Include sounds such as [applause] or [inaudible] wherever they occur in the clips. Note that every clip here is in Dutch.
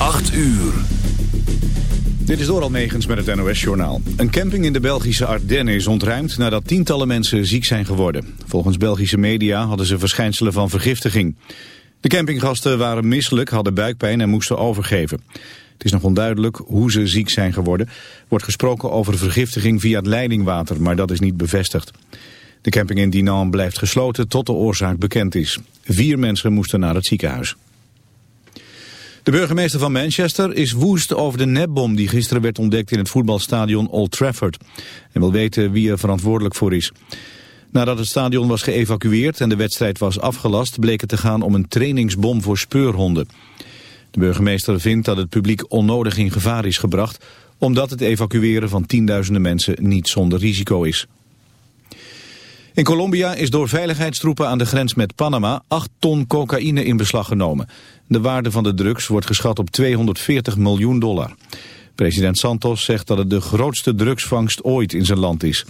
8 uur. Dit is door Almegens met het NOS-journaal. Een camping in de Belgische Ardennen is ontruimd nadat tientallen mensen ziek zijn geworden. Volgens Belgische media hadden ze verschijnselen van vergiftiging. De campinggasten waren misselijk, hadden buikpijn en moesten overgeven. Het is nog onduidelijk hoe ze ziek zijn geworden. Wordt gesproken over vergiftiging via het leidingwater, maar dat is niet bevestigd. De camping in Dinan blijft gesloten tot de oorzaak bekend is. Vier mensen moesten naar het ziekenhuis. De burgemeester van Manchester is woest over de nepbom die gisteren werd ontdekt in het voetbalstadion Old Trafford. En wil weten wie er verantwoordelijk voor is. Nadat het stadion was geëvacueerd en de wedstrijd was afgelast... bleek het te gaan om een trainingsbom voor speurhonden. De burgemeester vindt dat het publiek onnodig in gevaar is gebracht... omdat het evacueren van tienduizenden mensen niet zonder risico is. In Colombia is door veiligheidstroepen aan de grens met Panama 8 ton cocaïne in beslag genomen. De waarde van de drugs wordt geschat op 240 miljoen dollar. President Santos zegt dat het de grootste drugsvangst ooit in zijn land is.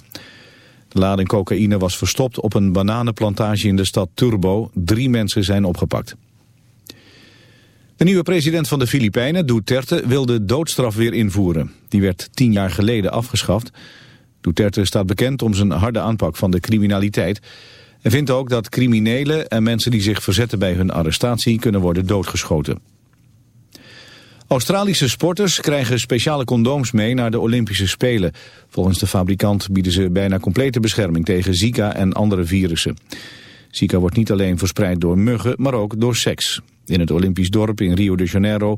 De lading cocaïne was verstopt op een bananenplantage in de stad Turbo. Drie mensen zijn opgepakt. De nieuwe president van de Filipijnen, Duterte, wil de doodstraf weer invoeren. Die werd tien jaar geleden afgeschaft. Duterte staat bekend om zijn harde aanpak van de criminaliteit... en vindt ook dat criminelen en mensen die zich verzetten bij hun arrestatie... kunnen worden doodgeschoten. Australische sporters krijgen speciale condooms mee naar de Olympische Spelen. Volgens de fabrikant bieden ze bijna complete bescherming tegen Zika en andere virussen. Zika wordt niet alleen verspreid door muggen, maar ook door seks. In het Olympisch dorp in Rio de Janeiro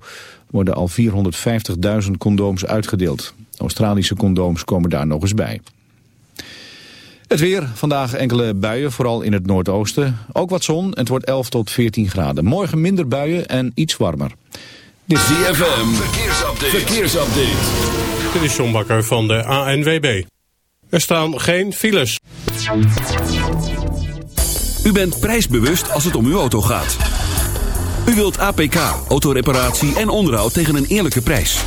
worden al 450.000 condooms uitgedeeld. Australische condooms komen daar nog eens bij. Het weer, vandaag enkele buien, vooral in het noordoosten. Ook wat zon, het wordt 11 tot 14 graden. Morgen minder buien en iets warmer. Dit is DFM, verkeersupdate. verkeersupdate. Dit is John Bakker van de ANWB. Er staan geen files. U bent prijsbewust als het om uw auto gaat. U wilt APK, autoreparatie en onderhoud tegen een eerlijke prijs.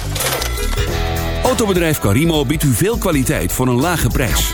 Autobedrijf Carimo biedt u veel kwaliteit voor een lage prijs.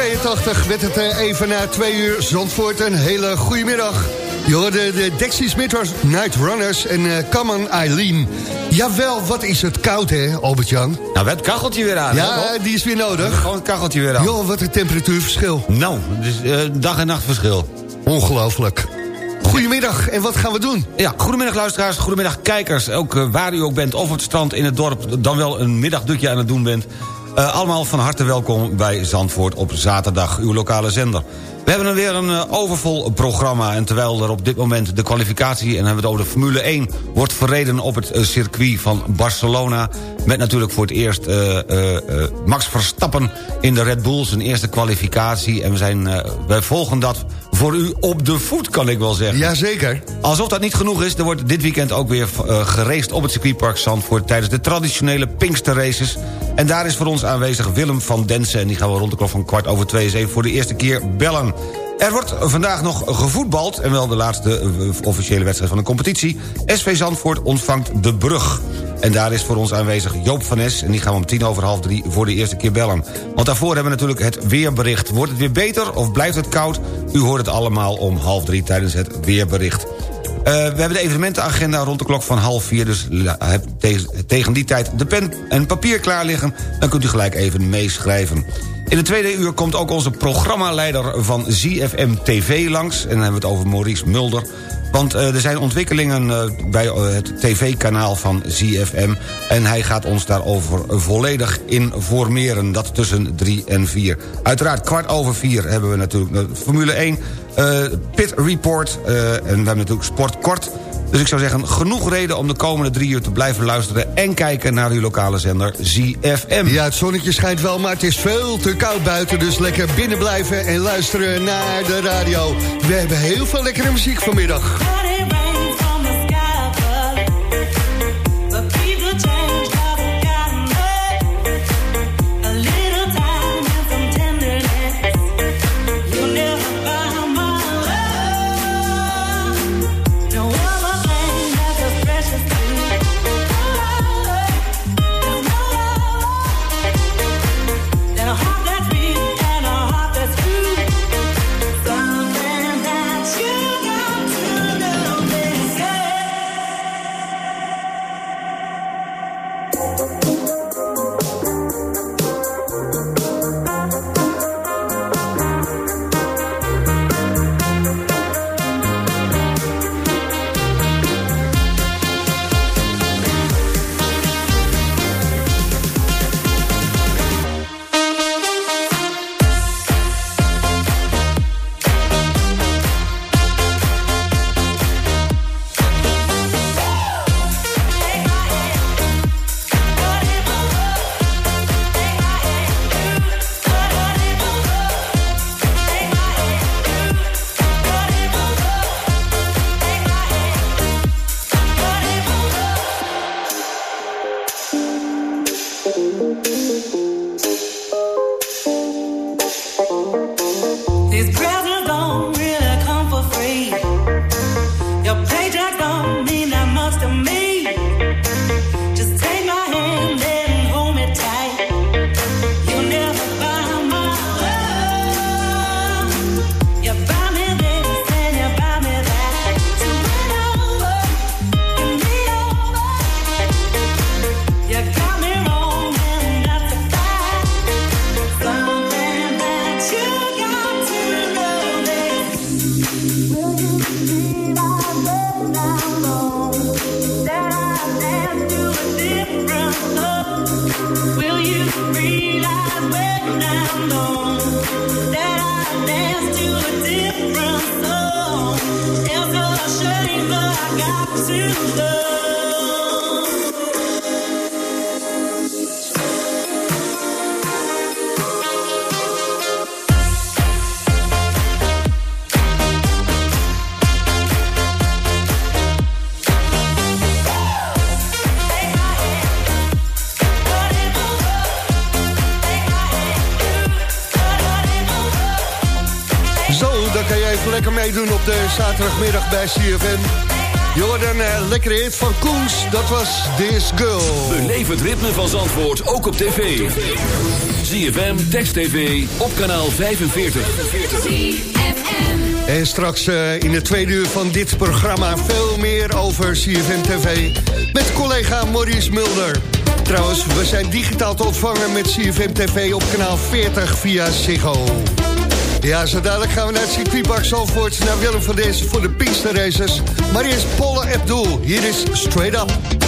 1982 werd het eh, even na twee uur Zandvoort. Een hele goede middag. Je hoorde de Dexys Smithers Night Runners en uh, Come Eileen. Jawel, wat is het koud hè, Albert-Jan? Nou, we het kacheltje weer aan. Ja, die is weer nodig. Gewoon het kacheltje weer aan. Joh, wat een temperatuurverschil. Nou, dus dag en nacht verschil. Ongelooflijk. Goedemiddag, en wat gaan we doen? Ja, goedemiddag luisteraars, goedemiddag kijkers. Ook waar u ook bent, of op het strand in het dorp... dan wel een middagdutje aan het doen bent. Eh, allemaal van harte welkom bij Zandvoort op zaterdag, uw lokale zender. We hebben weer een eh, overvol programma... en terwijl er op dit moment de kwalificatie... en hebben we het over de Formule 1... wordt verreden op het eh, circuit van Barcelona... met natuurlijk voor het eerst Max Verstappen in de Red Bull... zijn eerste kwalificatie. En we zijn, wij volgen dat voor u op de voet, kan ik wel zeggen. Jazeker. Alsof dat niet genoeg is, er wordt dit weekend ook weer uh, geraced op het circuitpark Zandvoort... tijdens de traditionele Pinkster Races. En daar is voor ons aanwezig Willem van Densen... en die gaan we rond de klok van kwart over twee eens even voor de eerste keer bellen. Er wordt vandaag nog gevoetbald, en wel de laatste eh, officiële wedstrijd van de competitie. SV Zandvoort ontvangt de brug. En daar is voor ons aanwezig Joop van Nes... en die gaan we om tien over half drie voor de eerste keer bellen. Want daarvoor hebben we natuurlijk het weerbericht. Wordt het weer beter of blijft het koud? U hoort het allemaal om half drie tijdens het weerbericht. Uh, we hebben de evenementenagenda rond de klok van half vier... dus heb tegen die tijd de pen en papier klaar liggen... dan kunt u gelijk even meeschrijven. In de tweede uur komt ook onze programmaleider van ZFM TV langs... en dan hebben we het over Maurice Mulder... Want uh, er zijn ontwikkelingen uh, bij uh, het tv-kanaal van ZFM... en hij gaat ons daarover volledig informeren. Dat tussen drie en vier. Uiteraard kwart over vier hebben we natuurlijk Formule 1... Pit Report. En we hebben natuurlijk Sport Kort... Dus ik zou zeggen, genoeg reden om de komende drie uur te blijven luisteren... en kijken naar uw lokale zender ZFM. Ja, het zonnetje schijnt wel, maar het is veel te koud buiten... dus lekker binnen blijven en luisteren naar de radio. We hebben heel veel lekkere muziek vanmiddag. to the op de zaterdagmiddag bij CFM. Jordan, een eh, lekkere hit van Koens, dat was This Girl. Beleef het ritme van Zandvoort, ook op tv. CFM, Text TV, op kanaal 45. En straks eh, in de tweede uur van dit programma veel meer over CFM TV... met collega Maurice Mulder. Trouwens, we zijn digitaal te ontvangen met CFM TV op kanaal 40 via Ziggo. Ja, zo dadelijk gaan we naar het circuitpark Zalvoort... naar Willem van deze voor de Pinkster Racers. Maar eerst Polle Abdul. Hier is Straight Up.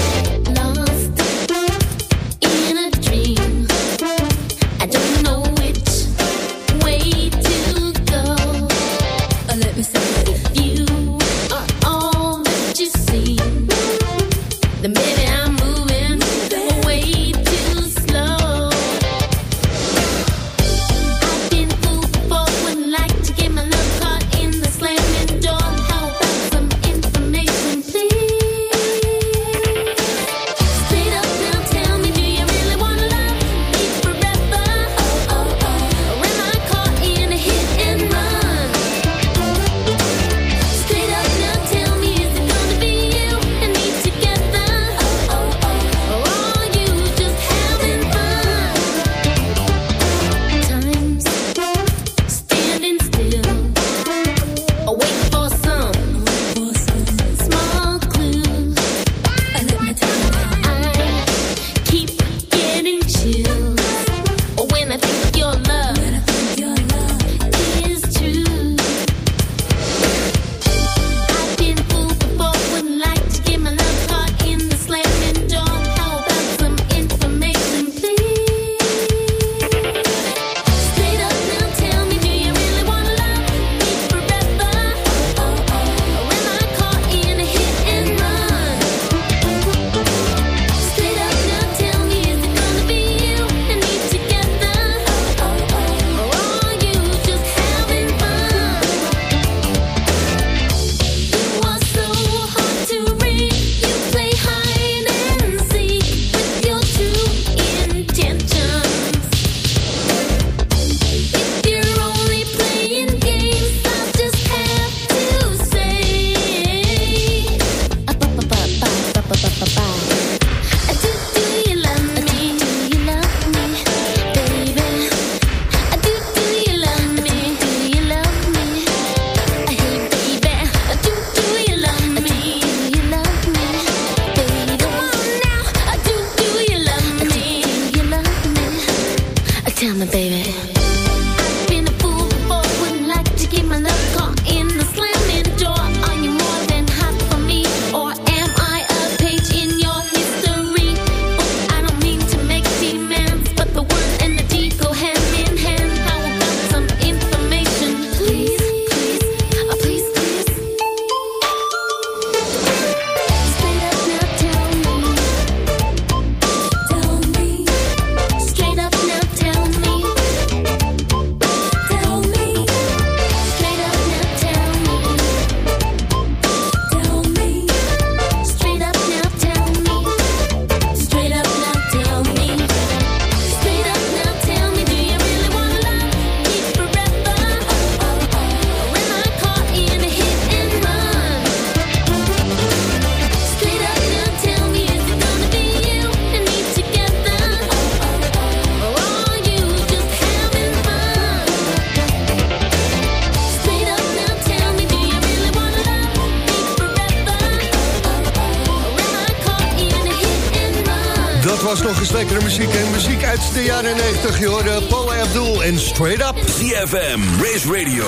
uit de jaren 90. Je hoorde Paul Abdul en Straight Up. CFM, Race Radio,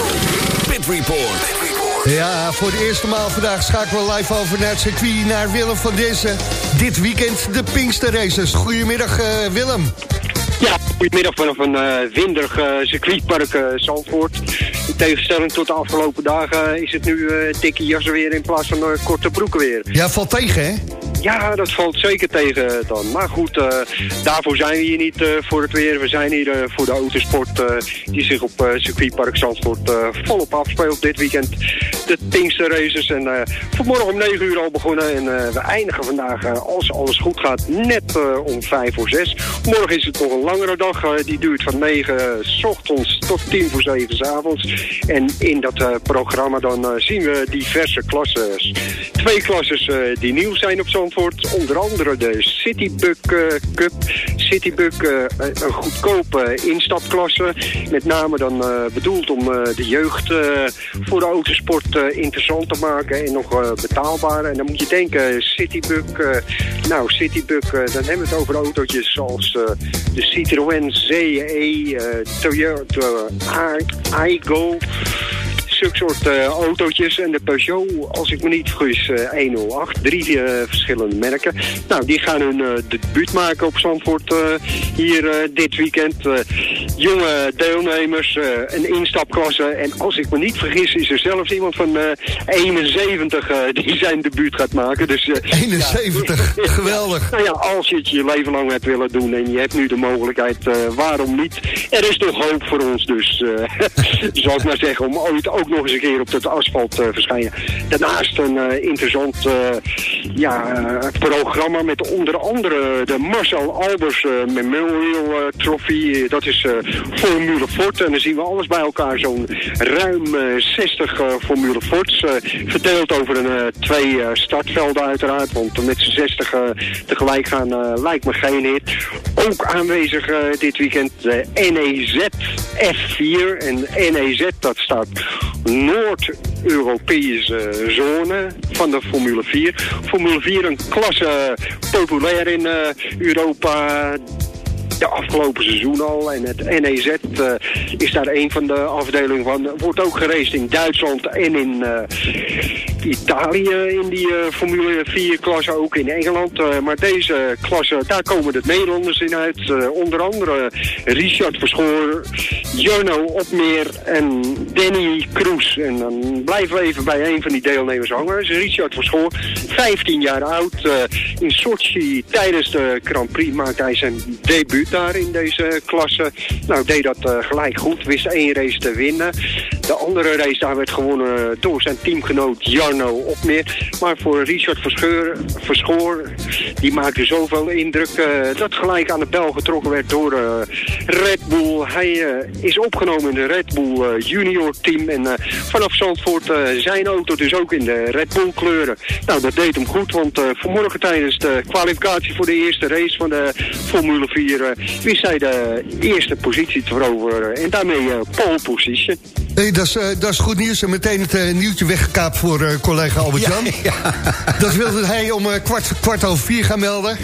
Pit Report. Ja, voor de eerste maal vandaag schakelen we live over naar het circuit... naar Willem van Dessen. Dit weekend de Pinkster Races. Goedemiddag, eh, Willem. Ja, goedemiddag vanaf een eh, uh, windig circuitpark uh, In tegenstelling tot de afgelopen dagen is het nu dikke jas weer in plaats van korte broeken weer. Ja, valt tegen hè? Ja, dat valt zeker tegen dan. Maar goed, eh, daarvoor zijn we hier niet eh, voor het weer. We zijn hier eh, voor de autosport die zich op circuitpark Zandvoort volop afspeelt dit weekend. De Pinkster Races. En eh, vanmorgen om 9 uur al begonnen. En eh, we eindigen vandaag, eh, als alles goed gaat, net om 5 voor 6. Morgen is het nog een langere dag. die duurt van 9 s ochtends tot 10 voor 7 s avonds. En in dat programma dan zien we diverse klasses. Twee klasses die nieuw zijn op Zandvoort. Onder andere de Citybug eh, Cup. Citybug, eh, een goedkope instapklasse. Met name dan bedoeld om de jeugd voor de autosport eh, interessant te maken en nog eh, betaalbaar. En dan moet je denken, Citybug, eh, nou Citybug, dan hebben we het over autootjes zoals eh, de Citroën CE, Toyota iGo zulke soort eh, autootjes. En de Peugeot, als ik me niet vergis, eh 108. Drie eh, verschillende merken. Nou, die gaan hun debuut maken op Zandvoort hier dit weekend. Jonge deelnemers, een instapklasse. En als ik me niet vergis, is er zelfs iemand van eh 71 eh, die zijn debuut gaat maken. Dus, eh, 71, geweldig. nou ja, als je het je leven lang hebt willen doen en je hebt nu de mogelijkheid, waarom niet? Er is nog hoop voor ons dus, [laughs] zal ik maar zeggen, om ooit ook nog eens een keer op het asfalt te verschijnen. Daarnaast een eh, interessant eh, ja, eh, programma met onder andere de Marcel Albers eh, Memorial eh, Trophy. Dat is eh, Formule Ford en dan zien we alles bij elkaar, zo'n ruim eh, 60 eh, Formule Fords. eh, verdeeld over een, eh, twee eh, startvelden uiteraard, want met z'n 60 eh, tegelijk gaan eh, lijkt me geen hit. Ook aanwezig eh, dit weekend de NEZ F4. En NEZ dat staat Noord-Europese zone van de Formule 4. Formule 4 een klasse populair in eh, Europa de afgelopen seizoen al. En het NEZ eh, is daar een van de afdelingen van. Wordt ook geraced in Duitsland en in eh, Italië in die Formule 4 klasse, ook in Engeland. Maar deze klasse, daar komen de Nederlanders in uit. Onder andere Richard Verschoor, Jarno Opmeer en Danny Kroes. En dan blijven we even bij een van die deelnemers hangen. Is Richard Verschoor, 15 jaar oud. eh, in Sochi tijdens de Grand Prix maakt hij zijn debuut daar in deze klasse. Nou, deed dat eh, gelijk goed. Wist één race te winnen. De andere race daar werd gewonnen door zijn teamgenoot Jarno Opmeer. Maar voor Richard Verscheur, Verschoor, die maakte zoveel indruk eh, dat gelijk aan de bel getrokken werd door Red Bull. Hij is opgenomen in de Red Bull eh, junior team. En eh, vanaf Zandvoort eh, zijn auto dus ook in de Red Bull kleuren. Nou, dat deed hem goed, want eh, vanmorgen tijdens de kwalificatie voor de eerste race van de Formule 4 eh, wist hij de eerste positie te veroveren. En daarmee pole position. Hey, dat, is, eh, dat is goed nieuws en meteen het nieuwtje weggekaapt voor eh, collega Albert-Jan. [laughs] Dat wilde hij om eh, kwart, kwart over vier gaan melden.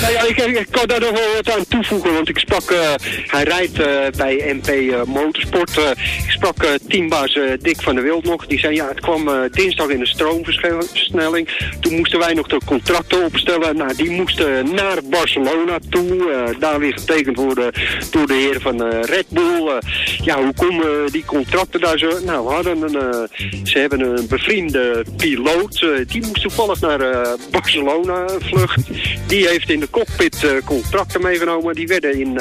Nou ja, ik, ik kan daar nog wel wat aan toevoegen, want ik sprak, eh, hij rijdt eh, bij MP eh, Motorsport. Eh, ik sprak eh, teambaas Dick van der Wild nog. Die zei, ja, het kwam dinsdag in de stroomversnelling. Toen moesten wij nog de contracten opstellen. Nou, die moesten naar Barcelona toe. daar weer getekend worden door de heren van Red Bull. Ja, hoe komen die contracten daar zo? Nou, hadden een, ze hebben een bevriende piloot. die moest toevallig naar Barcelona vlucht. Die heeft in de cockpit contracten meegenomen. Die werden in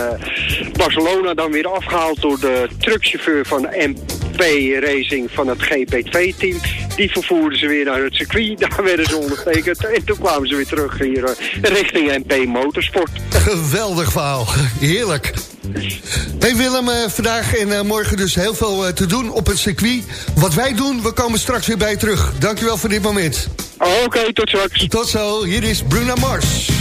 Barcelona dan weer afgehaald door de truckchauffeur van MP Racing van het GP2-team. Die vervoerden ze weer naar het circuit. [laughs] Daar werden ze ondertekend. En toen kwamen ze weer terug hier eh, richting MP Motorsport. Geweldig verhaal. Heerlijk. Hey Willem, eh, vandaag en eh, morgen dus heel veel te doen op het circuit. Wat wij doen, we komen straks weer bij je terug. Dankjewel voor dit moment. Oké, tot straks. Tot zo, hier is Bruna Mars.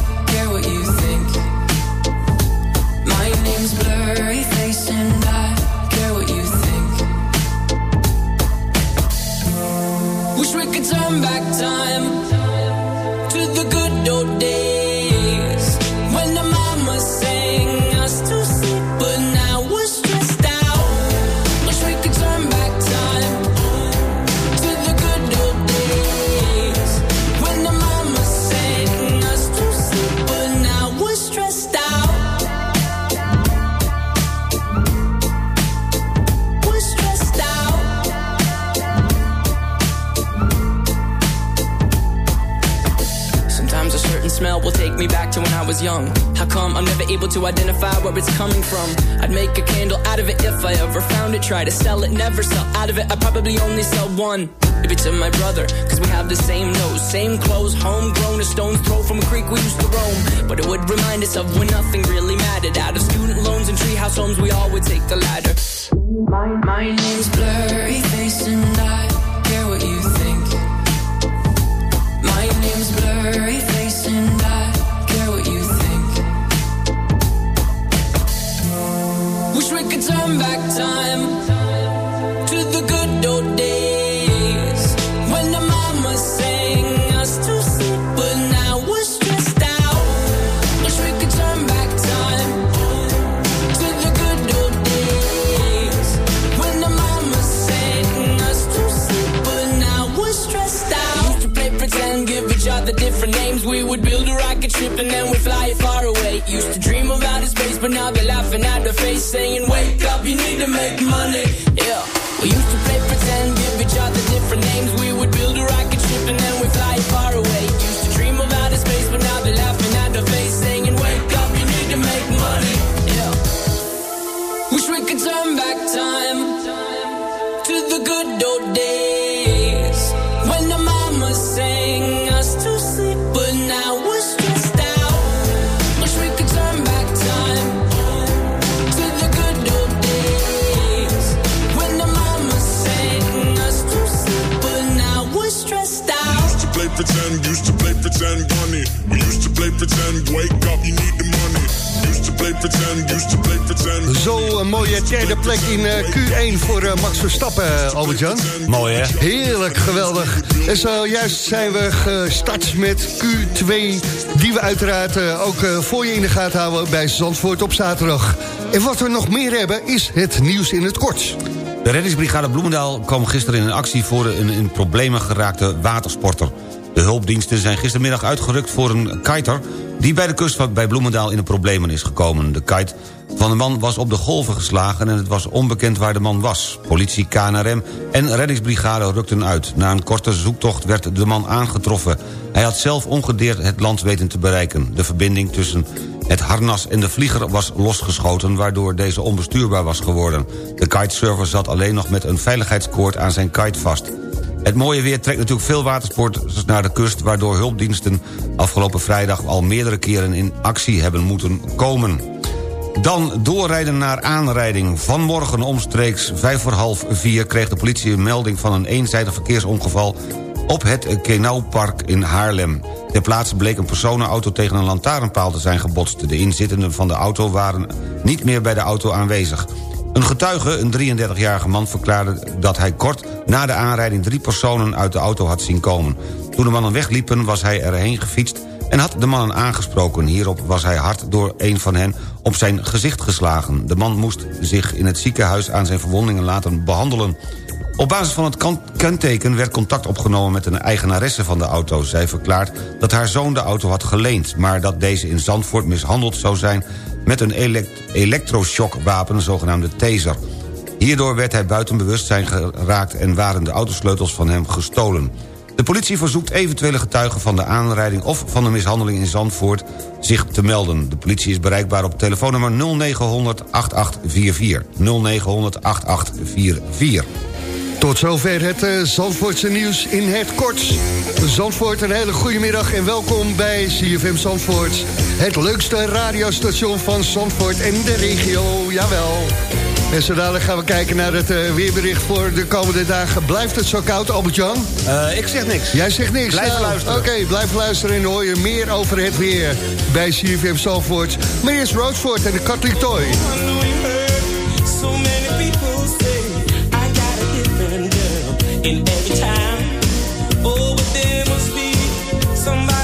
Try to sell it, never sell out of it. I probably only sell one. Maybe to my brother, cause we have the same nose, same clothes, homegrown, a stone's throw from a creek we used to roam. But it would remind us of when nothing really mattered. Out of student loans and treehouse homes, we all would take the ladder. My, my name's Blurry Face and I and then we'd fly it far away. Used to dream of outer space, but now they're laughing at the face, saying, Wake up, you need to make money. Yeah. We used to play pretend, give each other different names. We would build pretend, bunny. We used to play pretend, wake up, you need the money. Used to play pretend, used to play pretend. Zo een mooie derde plek in eh, Q1 voor eh, Max Verstappen, eh, Albert-Jan. Mooi, hè? Heerlijk, geweldig. En zojuist zijn we gestart met Q2... die we uiteraard eh, ook voor je in de gaten houden bij Zandvoort op zaterdag. En wat we nog meer hebben is het nieuws in het kort. De reddingsbrigade Bloemendaal kwam gisteren in actie voor een in problemen geraakte watersporter. De hulpdiensten zijn gistermiddag uitgerukt voor een kiter... die bij de kust bij Bloemendaal in de problemen is gekomen. De kite van de man was op de golven geslagen en het was onbekend waar de man was. Politie, KNRM en reddingsbrigade rukten uit. Na een korte zoektocht werd de man aangetroffen. Hij had zelf ongedeerd het land weten te bereiken. De verbinding tussen het harnas en de vlieger was losgeschoten... waardoor deze onbestuurbaar was geworden. De kitesurfer zat alleen nog met een veiligheidskoord aan zijn kite vast. Het mooie weer trekt natuurlijk veel watersporters naar de kust... waardoor hulpdiensten afgelopen vrijdag al meerdere keren in actie hebben moeten komen. Dan doorrijden naar aanrijding. Vanmorgen omstreeks vijf voor half vier kreeg de politie een melding... van een eenzijdig verkeersongeval op het Kenaupark in Haarlem. Ter plaatse bleek een personenauto tegen een lantaarnpaal te zijn gebotst. De inzittenden van de auto waren niet meer bij de auto aanwezig. Een getuige, een 33-jarige man, verklaarde dat hij kort na de aanrijding... drie personen uit de auto had zien komen. Toen de mannen wegliepen was hij erheen gefietst en had de mannen aangesproken. Hierop was hij hard door een van hen op zijn gezicht geslagen. De man moest zich in het ziekenhuis aan zijn verwondingen laten behandelen. Op basis van het kenteken werd contact opgenomen met een eigenaresse van de auto. Zij verklaart dat haar zoon de auto had geleend... maar dat deze in Zandvoort mishandeld zou zijn... met een elekt elektroshockwapen, zogenaamde taser. Hierdoor werd hij buiten bewustzijn geraakt... en waren de autosleutels van hem gestolen. De politie verzoekt eventuele getuigen van de aanrijding... of van de mishandeling in Zandvoort zich te melden. De politie is bereikbaar op telefoonnummer 0900 8844. 0900 8844. Tot zover het eh, Zandvoortse nieuws in het kort. Zandvoort, een hele goede middag en welkom bij CFM Zandvoort. Het leukste radiostation van Zandvoort en de regio, jawel. En zo dadelijk gaan we kijken naar het eh, weerbericht voor de komende dagen. Blijft het zo koud, Albert-Jan? Eh, ik zeg niks. Jij zegt niks. Blijf Nou, luisteren. Oké, blijf luisteren en hoor je meer over het weer bij CFM Zandvoort. Maar eerst Roadford en de Catholic Toy. In every time. Oh, but there must be somebody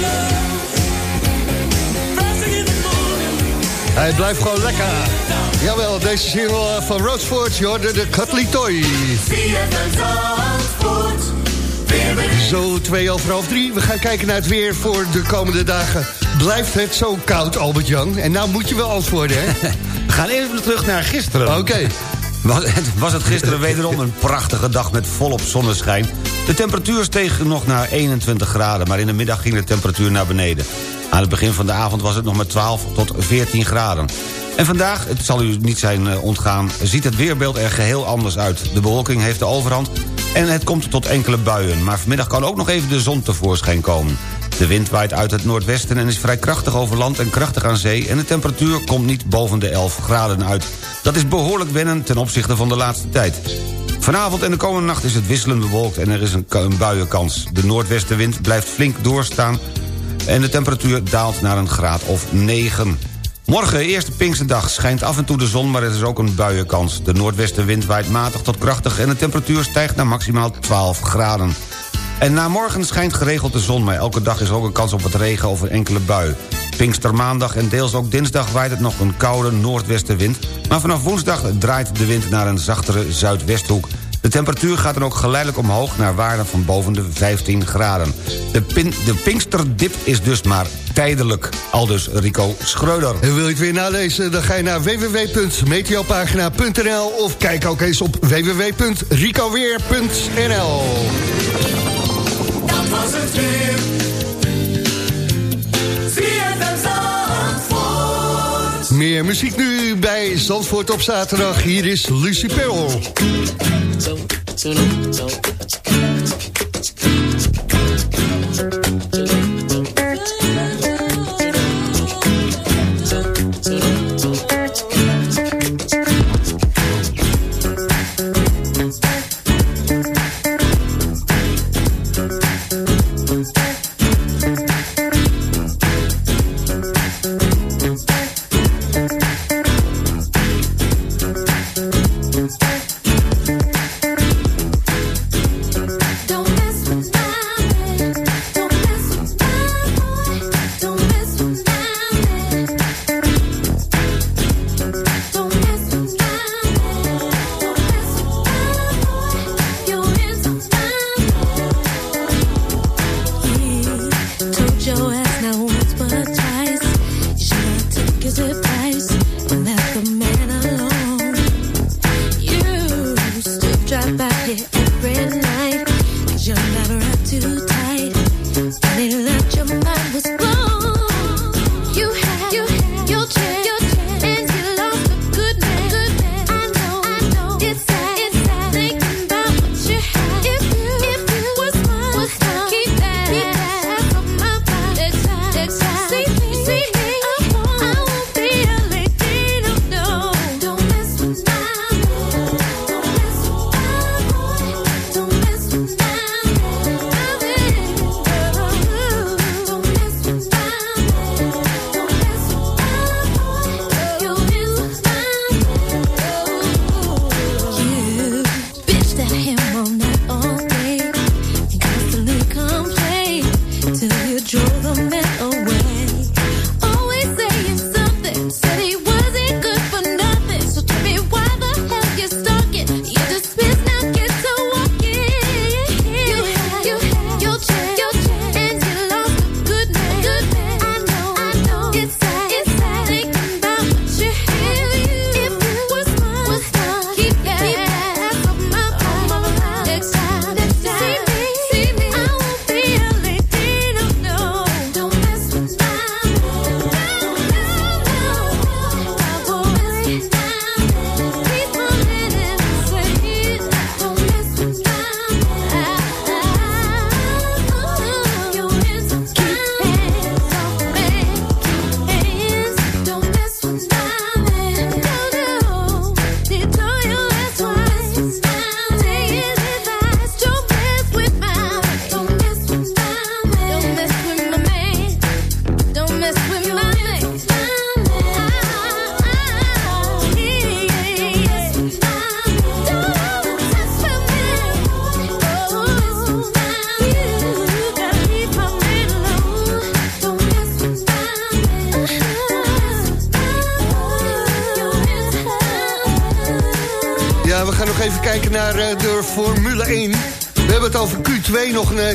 love. First thing in the morning. Hij blijft gewoon lekker. Jawel, deze single eh, van je hoorde de Cutley Toy. Zo twee over half drie. We gaan kijken naar het weer voor de komende dagen. Blijft het zo koud, Albert-Jan? En nou moet je wel antwoorden, hè? We [laughs] gaan even terug naar gisteren. Oké. Het, was het gisteren wederom een prachtige dag met volop zonneschijn. De temperatuur steeg nog naar 21 graden... maar in de middag ging de temperatuur naar beneden. Aan het begin van de avond was het nog maar 12 tot 14 graden. En vandaag, het zal u niet zijn eh, ontgaan... ziet het weerbeeld er geheel anders uit. De bewolking heeft de overhand en het komt tot enkele buien. Maar vanmiddag kan ook nog even de zon tevoorschijn komen. De wind waait uit het noordwesten en is vrij krachtig over land en krachtig aan zee... en de temperatuur komt niet boven de 11 graden uit. Dat is behoorlijk wennen ten opzichte van de laatste tijd. Vanavond en de komende nacht is het wisselend bewolkt en er is een, een buienkans. De noordwestenwind blijft flink doorstaan en de temperatuur daalt naar een graad of 9. Morgen, eerste Pinksterdag, schijnt af en toe de zon... maar er is ook een buienkans. De noordwestenwind waait matig tot krachtig... en de temperatuur stijgt naar maximaal 12 graden. En na morgen schijnt geregeld de zon... maar elke dag is ook een kans op wat regen of een enkele bui. Pinkstermaandag en deels ook dinsdag waait het nog een koude noordwestenwind... maar vanaf woensdag draait de wind naar een zachtere zuidwesthoek... De temperatuur gaat dan ook geleidelijk omhoog naar waarden van boven de 15 graden. De, de Pinksterdip is dus maar tijdelijk. Aldus Rico Schreuder. En wil je het weer nalezen, dan ga je naar www.meteopagina.nl of kijk ook eens op www.ricoweer.nl Meer muziek nu bij Zandvoort op zaterdag. Hier is Lucy Pearl.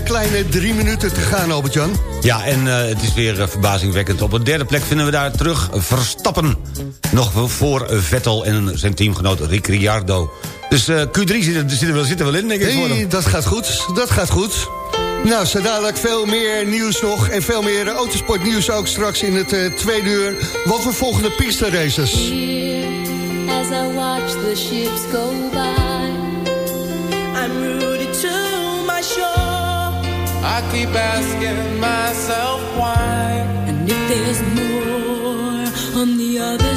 Kleine drie minuten te gaan, Albert-Jan. Ja, en eh, het is weer eh, verbazingwekkend. Op de derde plek vinden we daar terug Verstappen. Nog wel voor eh, Vettel en zijn teamgenoot Rick Ricciardo. Dus eh, Q3 zit er, zit, er wel, zit er wel in, denk ik. voor Hey, dat gaat goed, dat gaat goed. Nou, zo dadelijk veel meer nieuws nog... en veel meer eh, autosportnieuws ook straks in het eh, tweede uur. Wat voor volgende piste races. As I watch the ships go by, I'm I keep asking myself why. and if there's more on the other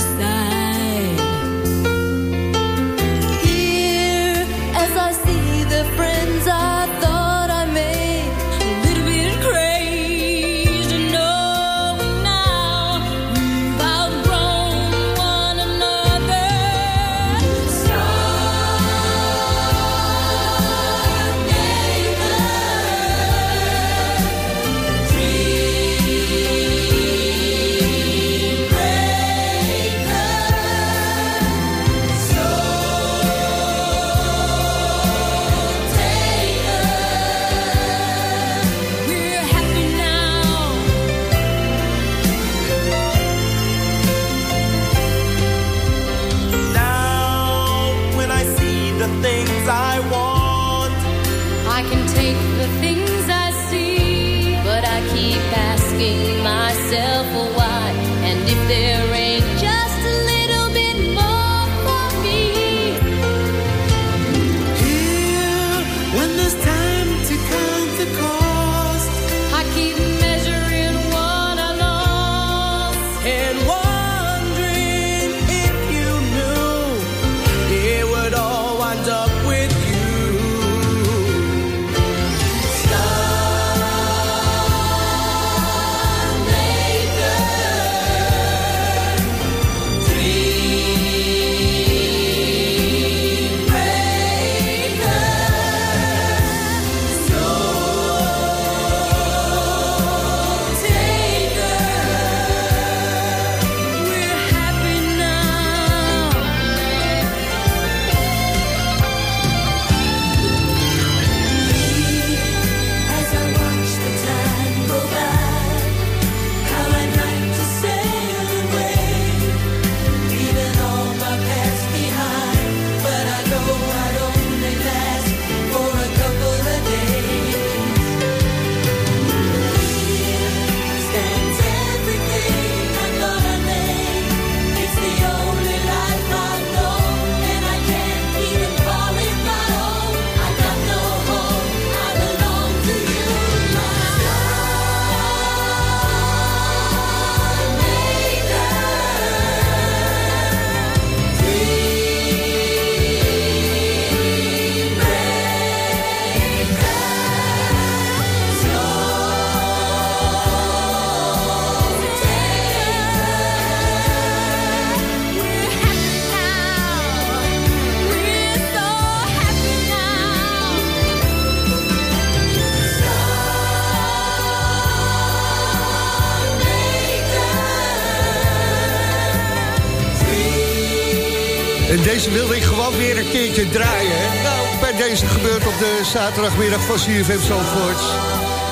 deze wilde ik gewoon weer een keertje draaien. Nou, bij deze gebeurt op de zaterdagmiddag van CFM Zandvoort.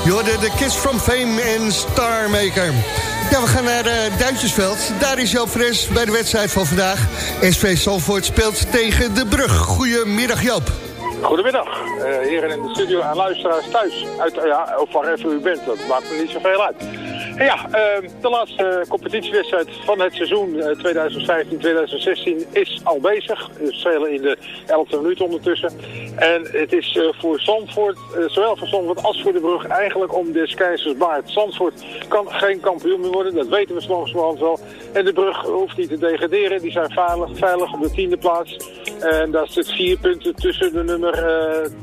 Je de Kids from Fame en Starmaker. Ja, we gaan naar uh. Daar is Joop Fres bij de wedstrijd van vandaag. SV Zandvoort speelt tegen de Brug. Goedemiddag Joop. Goedemiddag, eh, heren in de studio en luisteraars thuis. Uit, ja, of waar even u bent, dat maakt me niet zoveel uit. Ja, eh, de laatste competitiewedstrijd van het seizoen eh, 2015-2016 is al bezig. We spelen in de 11e minuut ondertussen. En het is eh, voor Zandvoort, eh, zowel voor Zandvoort als voor de brug, eigenlijk om des keizers baard. Zandvoort kan geen kampioen meer worden, dat weten we langzamerhand wel. En de brug hoeft niet te degraderen, die zijn veilig, op de tiende plaats. En daar zit vier punten tussen de nummer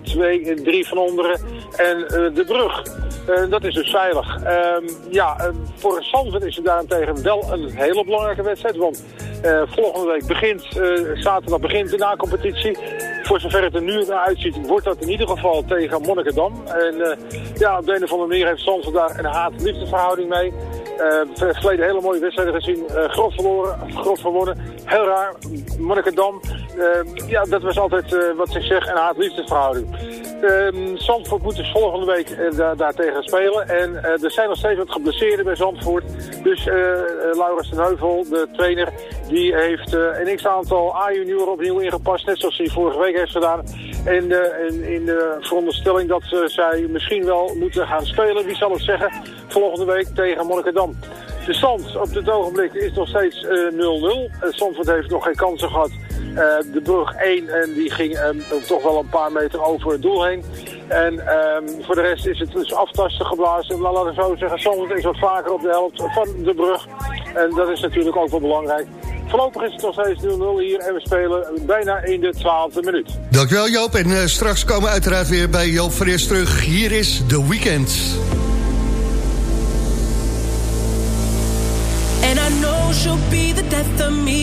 2 en 3 van onderen en eh, de brug. Eh, dat is dus veilig. Ehm, ja, eh, voor Zandvoort is het daarentegen wel een hele belangrijke wedstrijd. Want eh, volgende week begint, eh, zaterdag begint de na-competitie. Voor zover het er nu naar uitziet, wordt dat in ieder geval tegen Monnikendam. En eh, ja, op de een of andere manier heeft Zandvoort daar een haat-liefdesverhouding mee. Eh, verleden hele mooie wedstrijden gezien. Eh grof verloren, grof gewonnen. Heel raar. Monnikendam. ja, dat was altijd wat ik zeg, een haat-liefdesverhouding. Ehm Zandvoort moet dus volgende week daar, daartegen spelen. En er zijn nog steeds wat geblesseerden bij Zandvoort. Dus Laurens ten Heuvel, de trainer, die heeft een x-aantal A-junioren opnieuw ingepast. Net zoals hij vorige week heeft gedaan. En eh, in, in de veronderstelling dat eh, zij misschien wel moeten gaan spelen. Wie zal het zeggen? Volgende week tegen Monnikendam. De stand op dit ogenblik is nog steeds eh, 0-0. Eh, Zandvoort heeft nog geen kansen gehad. Eh, de brug 1 en die ging toch wel een paar meter over het doel heen. En ehm, voor de rest is het dus aftasten geblazen. Maar laten we zo zeggen, Zandvoort is wat vaker op de helft van de brug. En dat is natuurlijk ook wel belangrijk. Voorlopig is het nog steeds 0-0 hier en we spelen bijna in de 12e minuut. Dankjewel Joop. En eh, straks komen we uiteraard weer bij Joop Fres terug. Hier is The Weekend. And I know she'll be the death of me,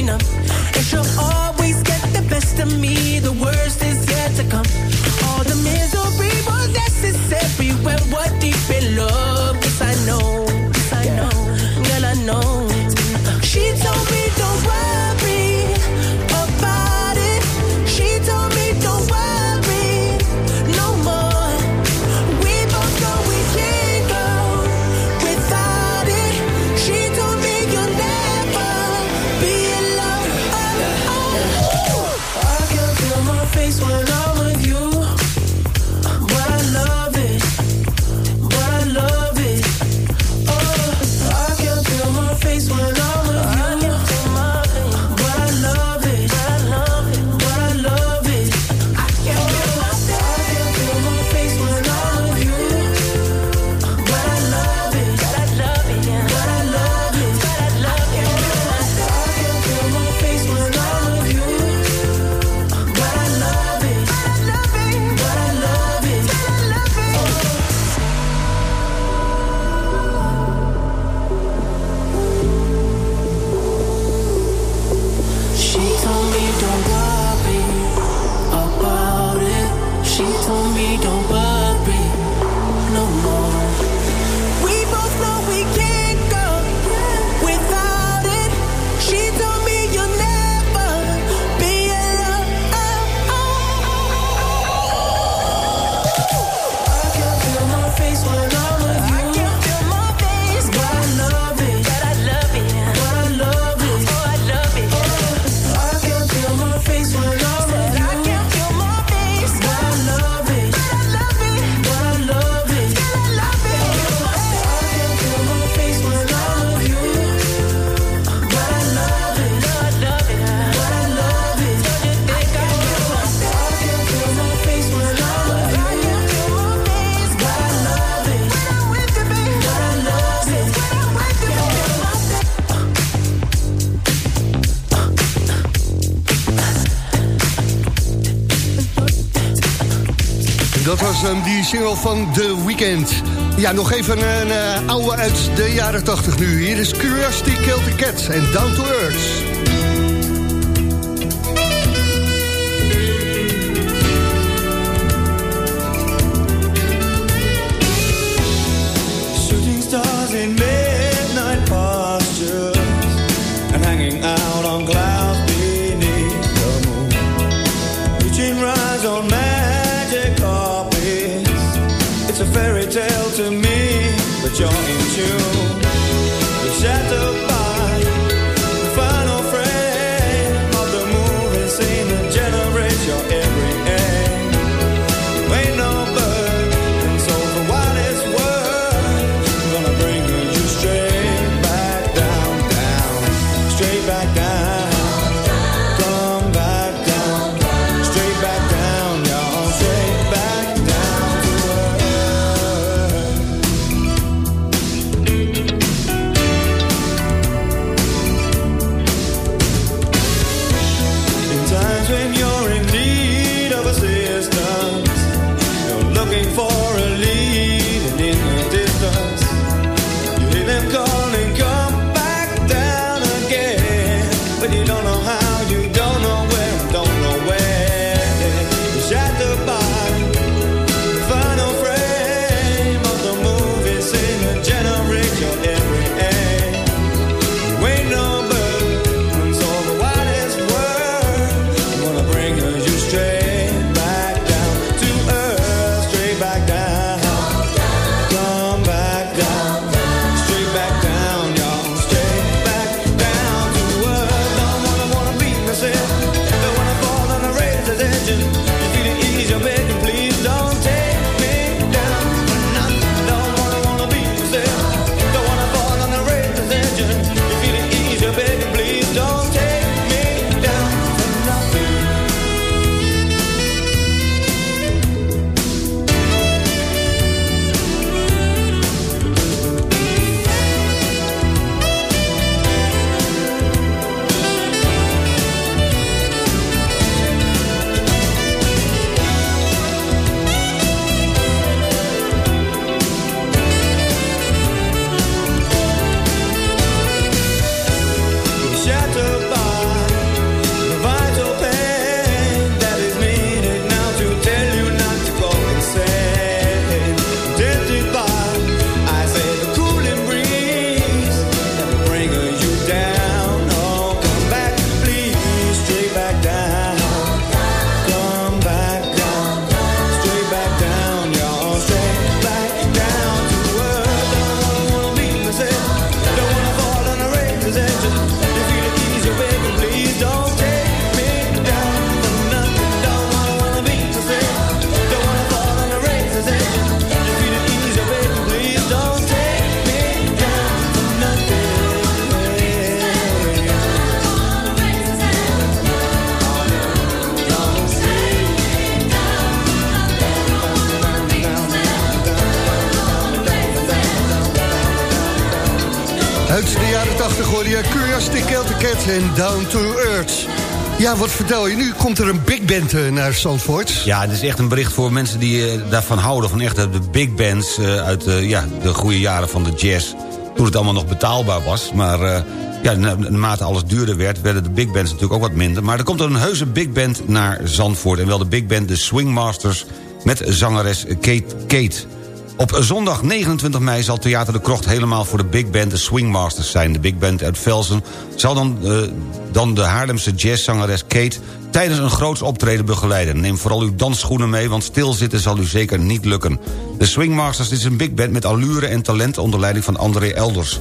enough. And she'll always get the best of me. The worst is yet to come. All the misery was necessary when we're deep in love. single van The Weeknd. Ja, nog even een uh, oude uit de jaren 80 nu. Hier is Curiosity Killed the Cat en Down to Earth. out on clouds beneath the moon. Reaching rise on man. tell to me that you're in tune. Wat vertel je nu? Komt er een big band eh, naar Zandvoort? Ja, het is echt een bericht voor mensen die eh, daarvan houden... van echt de big bands eh, uit eh, ja, de goede jaren van de jazz. Toen het allemaal nog betaalbaar was. Maar eh, ja, na- naarmate alles duurder werd... werden de big bands natuurlijk ook wat minder. Maar er komt een heuse big band naar Zandvoort. En wel de big band, de Swingmasters... met zangeres Kate Kate. Op zondag 29 mei zal Theater de Krocht helemaal voor de big band de Swingmasters zijn. De big band uit Velsen zal dan, eh, dan de Haarlemse jazzzangeres Kate... tijdens een groots optreden begeleiden. Neem vooral uw dansschoenen mee, want stilzitten zal u zeker niet lukken. De Swingmasters is een big band met allure en talent... onder leiding van André Elders.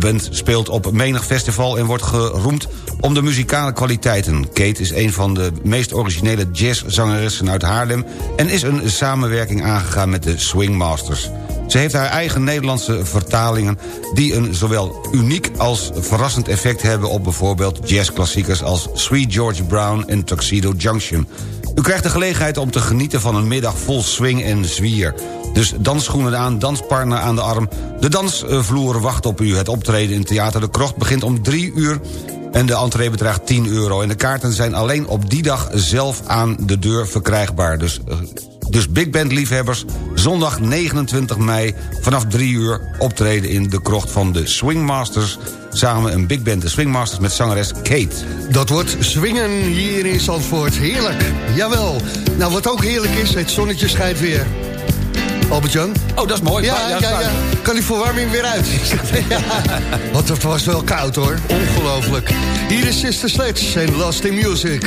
Band speelt op menig festival en wordt geroemd om de muzikale kwaliteiten. Kate is een van de meest originele jazzzangeressen uit Haarlem... en is een samenwerking aangegaan met de Swingmasters. Ze heeft haar eigen Nederlandse vertalingen... die een zowel uniek als verrassend effect hebben... op bijvoorbeeld jazzklassiekers als Sweet George Brown en Tuxedo Junction. U krijgt de gelegenheid om te genieten van een middag vol swing en zwier. Dus dansschoenen aan, danspartner aan de arm. De dansvloer wacht op u. Het optreden in Theater de Krocht begint om drie uur... en de entree bedraagt 10 euro. En de kaarten zijn alleen op die dag zelf aan de deur verkrijgbaar. Dus, eh, dus Big Band liefhebbers, zondag 29 mei... vanaf 3 uur optreden in de krocht van de Swingmasters... samen een Big Band, de Swingmasters met zangeres Kate. Dat wordt swingen hier in Zandvoort. Heerlijk. Jawel. Nou, wat ook heerlijk is, het zonnetje schijnt weer. Albert-Jan? Oh, dat is mooi. Ja, Ja, ja. Kan die verwarming weer uit? [laughs] ja. Want het was wel koud hoor. Ongelooflijk. Hier is Sister Sledge en Lost in Music.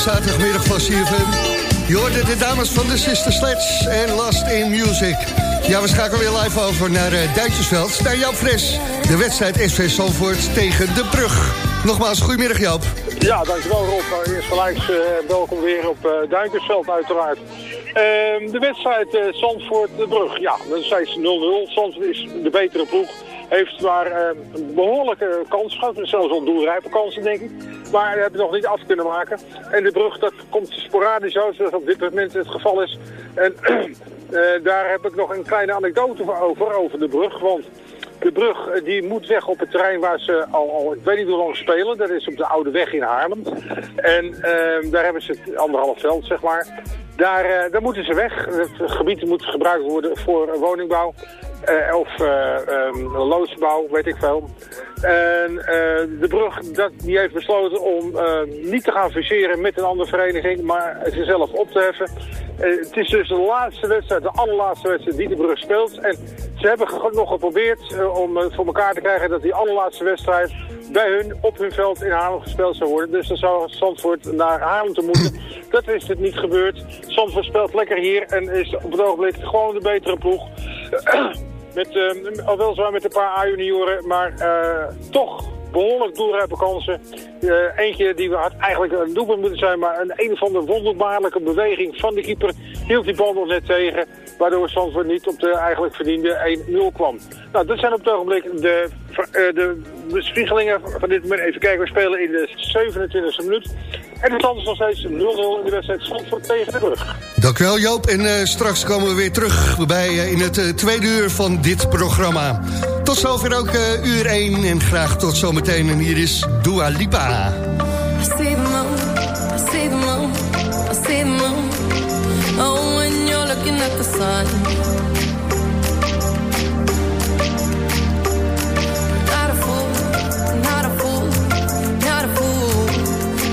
Zaterdagmiddag van CFM. Je hoorde de dames van de Sister Sledge en Last in Music. Ja, we schakelen weer live over naar uh, Duitsersveld. Naar Joop Fres, de wedstrijd SV Zandvoort tegen De Brug. Nogmaals, goedemiddag Joop. Ja, dankjewel Rob. Eerst gelijk uh, welkom weer op uh, Duinkersveld uiteraard. Uh, de wedstrijd uh, Zandvoort-De Brug. Ja, dat is steeds 0-0. Zandvoort is de betere ploeg. Heeft maar uh, een behoorlijke kans gehad. Zelfs al doelrijpe kansen, denk ik. Maar hebben we nog niet af kunnen maken. En de brug, dat komt sporadisch uit, zoals op dit moment het geval is. En uh, [clears throat] daar heb ik nog een kleine anekdote over, over de brug. Want de brug uh, die moet weg op het terrein waar ze al, al ik weet niet hoe lang spelen. Dat is op de Oude Weg in Haarlem. En uh, daar hebben ze het anderhalf veld, zeg maar. Daar, uh, daar moeten ze weg. Het gebied moet gebruikt worden voor woningbouw. Uh, of um, loodsbouw, weet ik veel. En uh, de brug dat, die heeft besloten om niet te gaan fuseren met een andere vereniging, maar zichzelf op te heffen. het is dus de laatste wedstrijd, de allerlaatste wedstrijd die de brug speelt. En ze hebben nog geprobeerd om voor elkaar te krijgen dat die allerlaatste wedstrijd bij hun op hun veld in Haarlem gespeeld zou worden. Dus dan zou Zandvoort naar Haarlem te moeten. Dat is het niet gebeurd. Zandvoort speelt lekker hier en is op het ogenblik gewoon de betere ploeg. [clears throat] met, uh, al weliswaar met een paar A-junioren, maar uh, toch behoorlijk doelrijpe kansen. Uh, eentje die we had eigenlijk een doelpunt moeten zijn, maar een een of andere wonderbaarlijke beweging van de keeper hield die bal nog net tegen. Waardoor Zandvoort niet op de eigenlijk verdiende 1-0 kwam. Nou, dat zijn op het ogenblik de, uh, de bespiegelingen van dit moment. Even kijken, we spelen in de 27e minuut. En stand is nog steeds 0-0 in de wedstrijd Zandvoort tegen de brug. Dankjewel Joop. En uh, straks komen we weer terug bij, uh, in het uh, tweede uur van dit programma. Tot zover ook uur 1 en graag tot zometeen. En hier is Dua Lipa. I